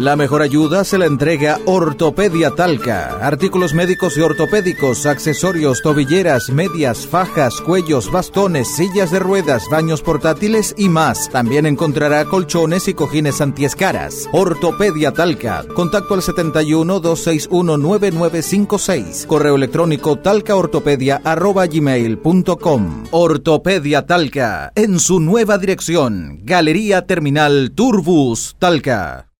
La mejor ayuda se la entrega Ortopedia Talca. Artículos médicos y ortopédicos, accesorios, tobilleras, medias, fajas, cuellos, bastones, sillas de ruedas, baños portátiles y más. También encontrará colchones y cojines antiescaras. Ortopedia Talca. Contacto al 71 261 9956. Correo electrónico talcaortopedia@gmail.com. Ortopedia Talca en su nueva dirección. Galería Terminal Turbus Talca.